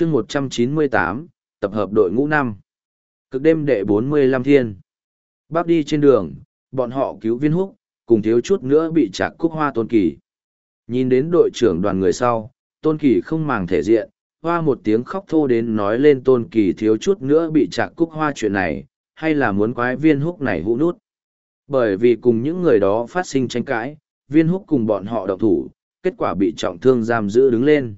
chương một trăm chín mươi tám, tập hợp đội ngũ năm. Cực đêm đệ bốn mươi lăm thiên. Bác đi trên đường, bọn họ cứu viên húc, cùng thiếu chút nữa bị chạc cúc hoa tôn kỳ. Nhìn đến đội trưởng đoàn người sau, tôn kỳ không màng thể diện, hoa một tiếng khóc thô đến nói lên tôn kỳ thiếu chút nữa bị chạc cúc hoa chuyện này, hay là muốn quái viên húc này hũ nút. Bởi vì cùng những người đó phát sinh tranh cãi, viên húc cùng bọn họ độc thủ, kết quả bị trọng thương giam giữ đứng lên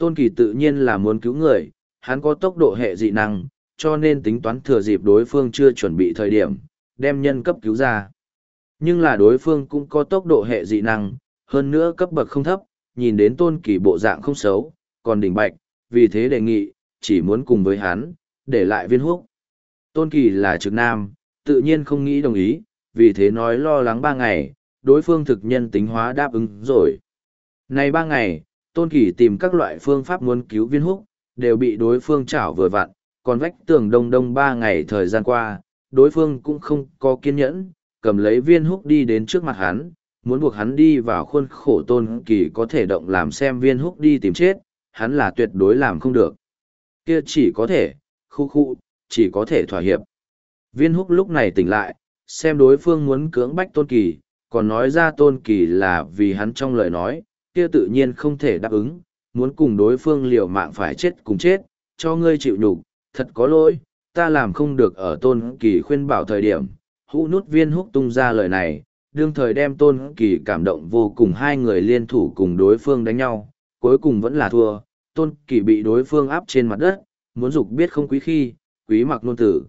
tôn kỳ tự nhiên là muốn cứu người, hắn có tốc độ hệ dị năng, cho nên tính toán thừa dịp đối phương chưa chuẩn bị thời điểm, đem nhân cấp cứu ra. Nhưng là đối phương cũng có tốc độ hệ dị năng, hơn nữa cấp bậc không thấp, nhìn đến tôn kỳ bộ dạng không xấu, còn đỉnh bạch, vì thế đề nghị, chỉ muốn cùng với hắn, để lại viên húc. Tôn kỳ là trực nam, tự nhiên không nghĩ đồng ý, vì thế nói lo lắng ba ngày, đối phương thực nhân tính hóa đáp ứng rồi. Này ba ngày tôn kỳ tìm các loại phương pháp muốn cứu viên húc, đều bị đối phương chảo vừa vặn, còn vách tường đông đông ba ngày thời gian qua, đối phương cũng không có kiên nhẫn, cầm lấy viên húc đi đến trước mặt hắn, muốn buộc hắn đi vào khuôn khổ tôn kỳ có thể động làm xem viên húc đi tìm chết, hắn là tuyệt đối làm không được. Kia chỉ có thể, khu khu, chỉ có thể thỏa hiệp. Viên húc lúc này tỉnh lại, xem đối phương muốn cưỡng bách tôn kỳ, còn nói ra tôn kỳ là vì hắn trong lời nói kia tự nhiên không thể đáp ứng, muốn cùng đối phương liều mạng phải chết cùng chết, cho ngươi chịu nhục, thật có lỗi, ta làm không được ở tôn kỳ khuyên bảo thời điểm. Hũ nút viên húc tung ra lời này, đương thời đem tôn kỳ cảm động vô cùng hai người liên thủ cùng đối phương đánh nhau, cuối cùng vẫn là thua, tôn kỳ bị đối phương áp trên mặt đất, muốn dục biết không quý khi, quý mặc nôn tử.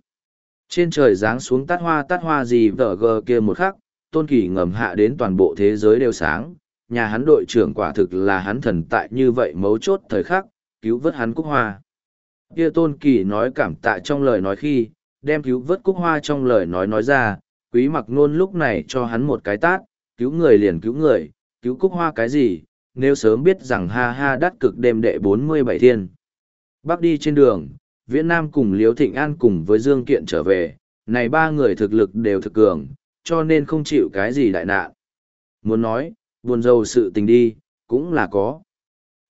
Trên trời giáng xuống tát hoa tát hoa gì vở gờ kia một khắc, tôn kỳ ngầm hạ đến toàn bộ thế giới đều sáng, nhà hắn đội trưởng quả thực là hắn thần tại như vậy mấu chốt thời khắc, cứu vớt hắn cúc hoa. Kia tôn kỳ nói cảm tạ trong lời nói khi, đem cứu vớt cúc hoa trong lời nói nói ra, quý mặc nôn lúc này cho hắn một cái tát, cứu người liền cứu người, cứu cúc hoa cái gì, nếu sớm biết rằng ha ha đắt cực đêm đệ bốn mươi bảy thiên. bắc đi trên đường, Viễn Nam cùng Liễu Thịnh An cùng với Dương Kiện trở về, này ba người thực lực đều thực cường, cho nên không chịu cái gì đại nạn. Muốn nói, buồn rầu sự tình đi, cũng là có.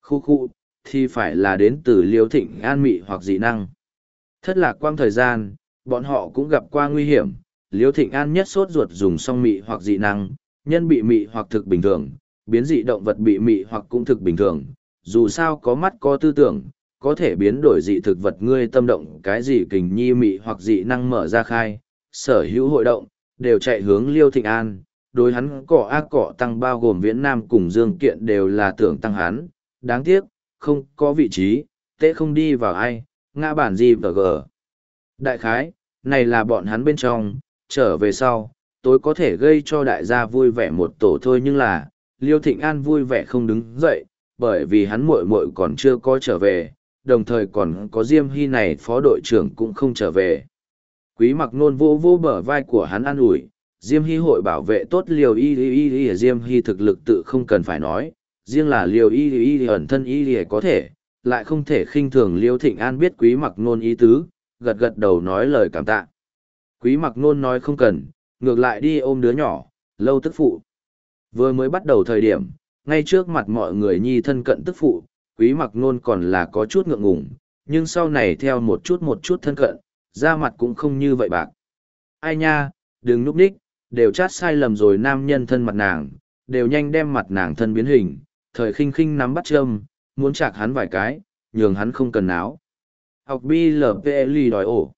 Khu khu, thì phải là đến từ liêu thịnh an mị hoặc dị năng. Thất lạc quang thời gian, bọn họ cũng gặp qua nguy hiểm, liêu thịnh an nhất sốt ruột dùng song mị hoặc dị năng, nhân bị mị hoặc thực bình thường, biến dị động vật bị mị hoặc cũng thực bình thường, dù sao có mắt có tư tưởng, có thể biến đổi dị thực vật ngươi tâm động cái gì kình nhi mị hoặc dị năng mở ra khai, sở hữu hội động, đều chạy hướng liêu thịnh an, đối hắn cỏ ác cỏ tăng bao gồm viễn nam cùng dương kiện đều là tưởng tăng hắn, đáng tiếc, không có vị trí, tệ không đi vào ai, ngã bản gì và gờ. Đại khái, này là bọn hắn bên trong, trở về sau, tối có thể gây cho đại gia vui vẻ một tổ thôi nhưng là, Liêu Thịnh An vui vẻ không đứng dậy, bởi vì hắn muội muội còn chưa có trở về, đồng thời còn có Diêm Hy này phó đội trưởng cũng không trở về. Quý mặc nôn vô vô bờ vai của hắn an ủi, Diêm Hy hội bảo vệ tốt liều y y y y Diêm Hy thực lực tự không cần phải nói, riêng là liều y y y ẩn thân y y có thể, lại không thể khinh thường liêu thịnh an biết quý mặc nôn ý tứ, gật gật đầu nói lời cảm tạ. Quý mặc nôn nói không cần, ngược lại đi ôm đứa nhỏ, lâu tức phụ. Vừa mới bắt đầu thời điểm, ngay trước mặt mọi người nhi thân cận tức phụ, quý mặc nôn còn là có chút ngượng ngùng, nhưng sau này theo một chút một chút thân cận, da mặt cũng không như vậy bạc. Ai nha, đừng núp đích đều chát sai lầm rồi nam nhân thân mặt nàng, đều nhanh đem mặt nàng thân biến hình, thời khinh khinh nắm bắt châm, muốn chạc hắn vài cái, nhường hắn không cần áo. Học BLPLI đòi ổ.